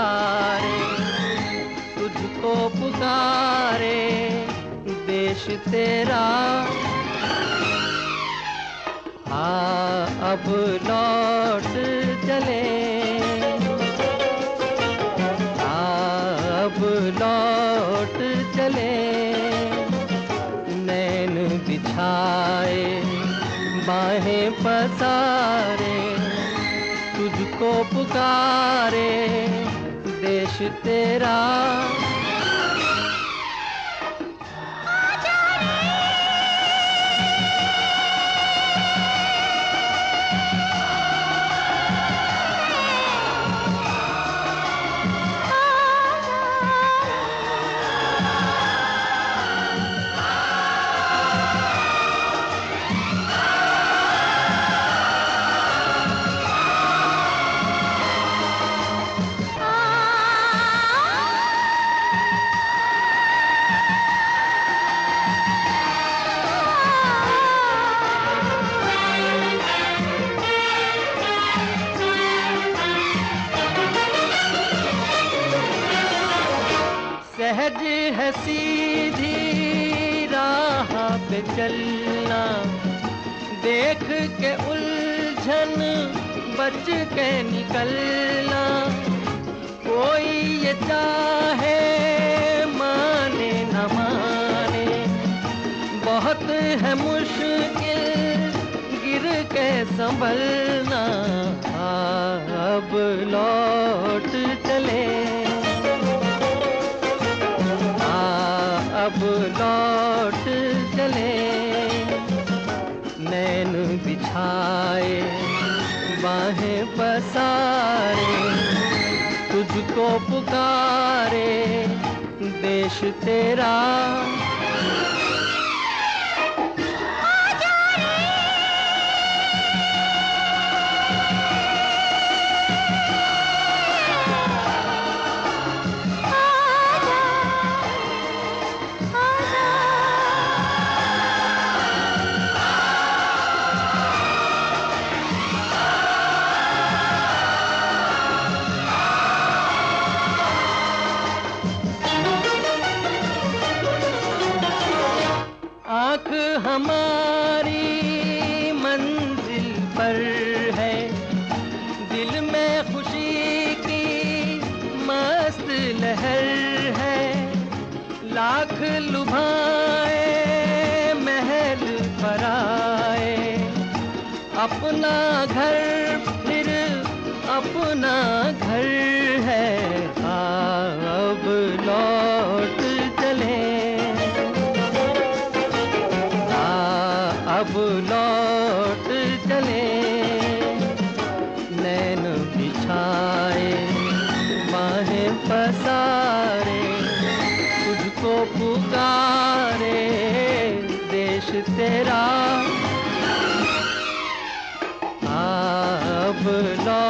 पसारे तुझको पुकारे, देश तेरा। आ, अब लौट चले। आ, अब लौट चले। नैन बिछाए, बाहें पसारे, तुझको पुकारे। देश तेरा। सीधी राह पे चलना, देख के उलझन, बच के निकलना। कोई ये चाहे, माने न माने, बहुत है मुश्किल गिर के संभलना। अब लौट चले। बाहें पसारे तुझको पुकारे देश तेरा लाख लुभाए, महल पर आए अपना घर फिर अपना घर है। अब लौट चले। अब लौट चले। नैन बिछाए, बाहें पसारे तुझको पुकारे देश तेरा। अब लौट